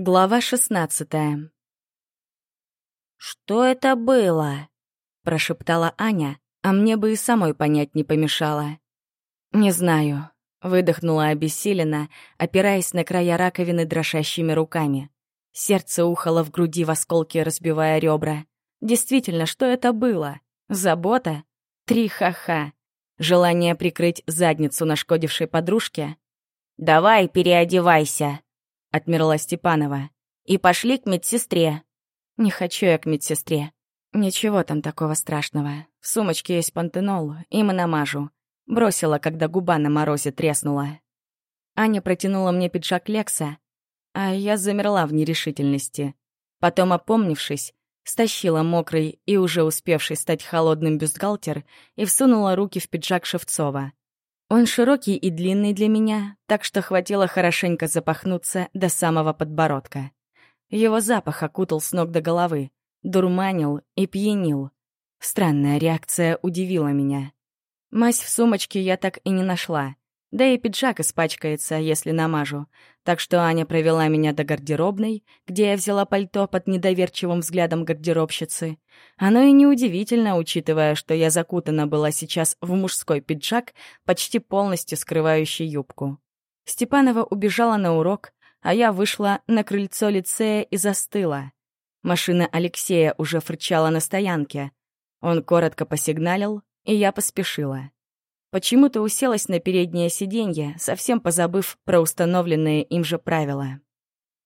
Глава шестнадцатая. «Что это было?» — прошептала Аня, а мне бы и самой понять не помешало. «Не знаю», — выдохнула обессиленно, опираясь на края раковины дрожащими руками. Сердце ухало в груди в осколки, разбивая ребра. Действительно, что это было? Забота? Три ха-ха. Желание прикрыть задницу нашкодившей подружке? «Давай, переодевайся», — отмерла Степанова. «И пошли к медсестре». «Не хочу я к медсестре. Ничего там такого страшного. В сумочке есть пантенол, им и намажу. Бросила, когда губа на морозе треснула». Аня протянула мне пиджак Лекса, а я замерла в нерешительности. Потом, опомнившись, стащила мокрый и уже успевший стать холодным бюстгальтер и всунула руки в пиджак Шевцова. Он широкий и длинный для меня, так что хватило хорошенько запахнуться до самого подбородка. Его запах окутал с ног до головы, дурманил и пьянил. Странная реакция удивила меня. Мазь в сумочке я так и не нашла. Да и пиджак испачкается, если намажу. Так что Аня провела меня до гардеробной, где я взяла пальто под недоверчивым взглядом гардеробщицы. Оно и неудивительно, учитывая, что я закутана была сейчас в мужской пиджак, почти полностью скрывающий юбку. Степанова убежала на урок, а я вышла на крыльцо лицея и застыла. Машина Алексея уже фырчала на стоянке. Он коротко посигналил, и я поспешила. Почему-то уселась на переднее сиденье, совсем позабыв про установленные им же правила.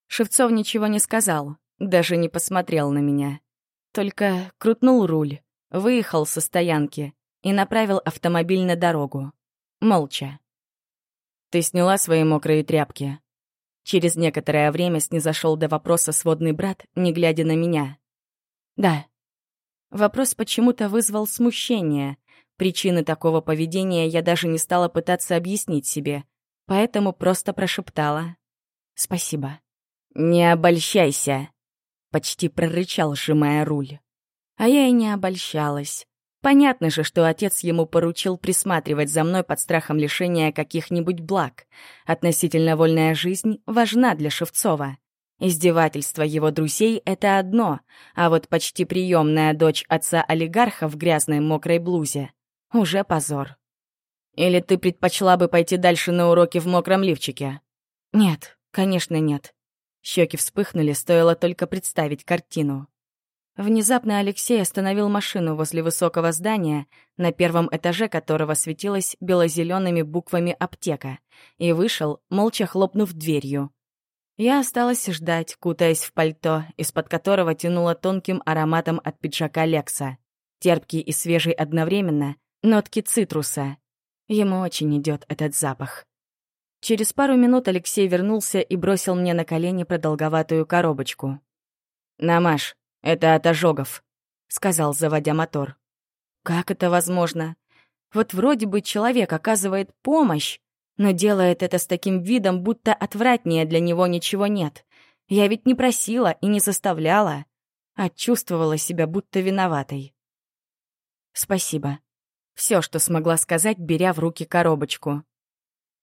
Шевцов ничего не сказал, даже не посмотрел на меня. Только крутнул руль, выехал со стоянки и направил автомобиль на дорогу. Молча. «Ты сняла свои мокрые тряпки?» Через некоторое время снизошел до вопроса сводный брат, не глядя на меня. «Да». Вопрос почему-то вызвал смущение, Причины такого поведения я даже не стала пытаться объяснить себе, поэтому просто прошептала «Спасибо». «Не обольщайся», — почти прорычал, сжимая руль. А я и не обольщалась. Понятно же, что отец ему поручил присматривать за мной под страхом лишения каких-нибудь благ. Относительно вольная жизнь важна для Шевцова. Издевательство его друзей — это одно, а вот почти приемная дочь отца-олигарха в грязной мокрой блузе уже позор. Или ты предпочла бы пойти дальше на уроки в мокром лифчике? Нет, конечно, нет. Щеки вспыхнули, стоило только представить картину. Внезапно Алексей остановил машину возле высокого здания, на первом этаже которого светилась бело-зелеными буквами «Аптека», и вышел, молча хлопнув дверью. Я осталась ждать, кутаясь в пальто, из-под которого тянуло тонким ароматом от пиджака Лекса. Терпкий и свежий одновременно, Нотки цитруса. Ему очень идет этот запах. Через пару минут Алексей вернулся и бросил мне на колени продолговатую коробочку. «Намаш, это от ожогов», — сказал, заводя мотор. «Как это возможно? Вот вроде бы человек оказывает помощь, но делает это с таким видом, будто отвратнее для него ничего нет. Я ведь не просила и не заставляла, а чувствовала себя будто виноватой. «Спасибо», все, что смогла сказать, беря в руки коробочку.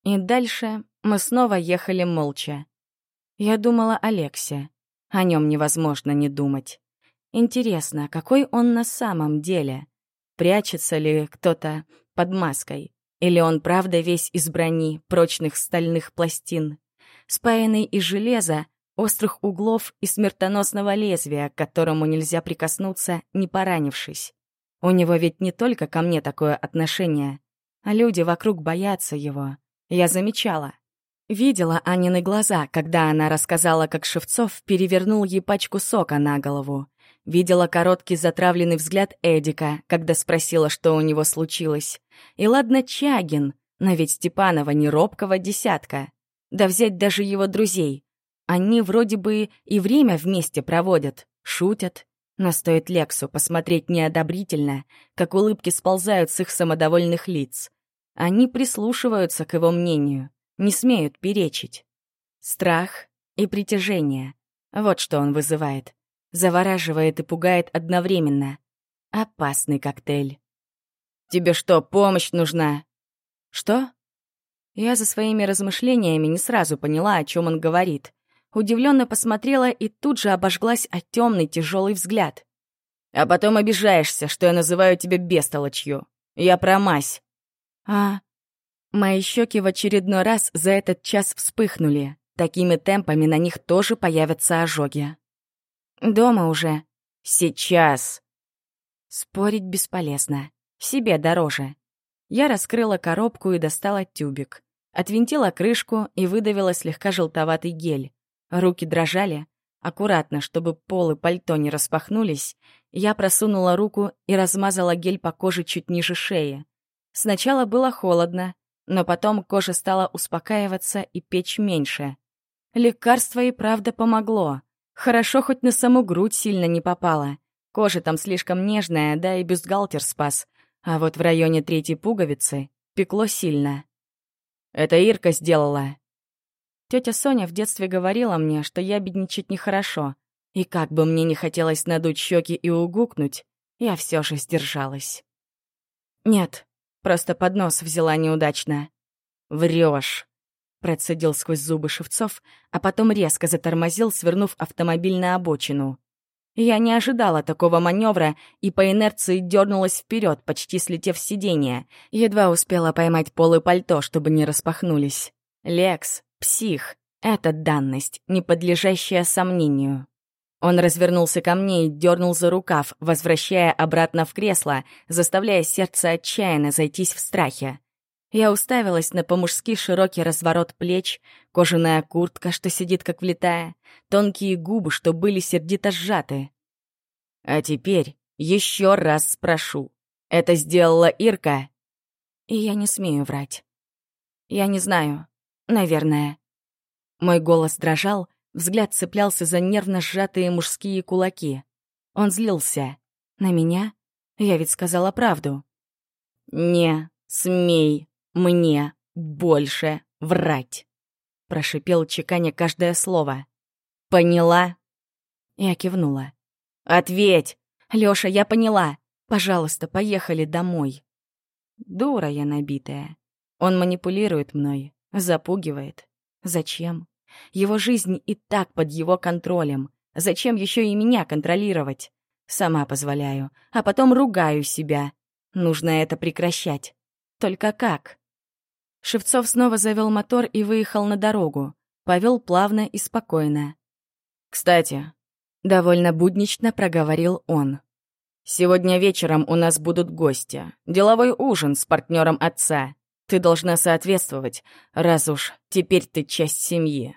И дальше мы снова ехали молча. Я думала о Лексе. О нем невозможно не думать. Интересно, какой он на самом деле? Прячется ли кто-то под маской? Или он правда весь из брони, прочных стальных пластин? Спаянный из железа, острых углов и смертоносного лезвия, к которому нельзя прикоснуться, не поранившись. У него ведь не только ко мне такое отношение, а люди вокруг боятся его. Я замечала. Видела Анины глаза, когда она рассказала, как Шевцов перевернул ей пачку сока на голову. Видела короткий затравленный взгляд Эдика, когда спросила, что у него случилось. И ладно Чагин, но ведь Степанова не робкого десятка. Да взять даже его друзей. Они вроде бы и время вместе проводят, шутят, но стоит Лексу посмотреть неодобрительно, как улыбки сползают с их самодовольных лиц. Они прислушиваются к его мнению, не смеют перечить. Страх и притяжение — вот что он вызывает. Завораживает и пугает одновременно. Опасный коктейль. «Тебе что, помощь нужна?» «Что?» Я за своими размышлениями не сразу поняла, о чем он говорит. Удивленно посмотрела и тут же обожглась о темный тяжелый взгляд. «А потом обижаешься, что я называю тебя бестолочью. Я про мазь». «А...» Мои щеки в очередной раз за этот час вспыхнули. Такими темпами на них тоже появятся ожоги. «Дома уже. Сейчас». Спорить бесполезно. Себе дороже. Я раскрыла коробку и достала тюбик. Отвинтила крышку и выдавила слегка желтоватый гель. Руки дрожали. Аккуратно, чтобы полы пальто не распахнулись, я просунула руку и размазала гель по коже чуть ниже шеи. Сначала было холодно, но потом кожа стала успокаиваться и печь меньше. Лекарство и правда помогло. Хорошо, хоть на саму грудь сильно не попало. Кожа там слишком нежная, да и бюстгальтер спас. А вот в районе третьей пуговицы пекло сильно. Это Ирка сделала. Тетя Соня в детстве говорила мне, что я бедничать нехорошо. И как бы мне не хотелось надуть щеки и угукнуть, я все же сдержалась. Нет, просто поднос взяла неудачно. Врешь. Процедил сквозь зубы Шевцов, а потом резко затормозил, свернув автомобиль на обочину. Я не ожидала такого маневра и по инерции дернулась вперед, почти слетев с сиденья. Едва успела поймать пол и пальто, чтобы не распахнулись. Лекс, псих, это данность, не подлежащая сомнению. Он развернулся ко мне и дернул за рукав, возвращая обратно в кресло, заставляя сердце отчаянно зайтись в страхе. Я уставилась на по-мужски широкий разворот плеч, кожаная куртка, что сидит как влитая, тонкие губы, что были сердито сжаты. А теперь еще раз спрошу. Это сделала Ирка? И я не смею врать. Я не знаю. Наверное. Мой голос дрожал, взгляд цеплялся за нервно сжатые мужские кулаки. Он злился. На меня? Я ведь сказала правду. «Не смей мне больше врать», — прошипел чеканя каждое слово. «Поняла?» Я кивнула. «Ответь!» «Лёша, я поняла. Пожалуйста, поехали домой». Дура я набитая. Он манипулирует мной, запугивает. Зачем? Его жизнь и так под его контролем. Зачем еще и меня контролировать? Сама позволяю, а потом ругаю себя. Нужно это прекращать. Только как? Шевцов снова завел мотор и выехал на дорогу. Повел плавно и спокойно. «Кстати», — довольно буднично проговорил он. «Сегодня вечером у нас будут гости. Деловой ужин с партнером отца. Ты должна соответствовать, раз уж теперь ты часть семьи».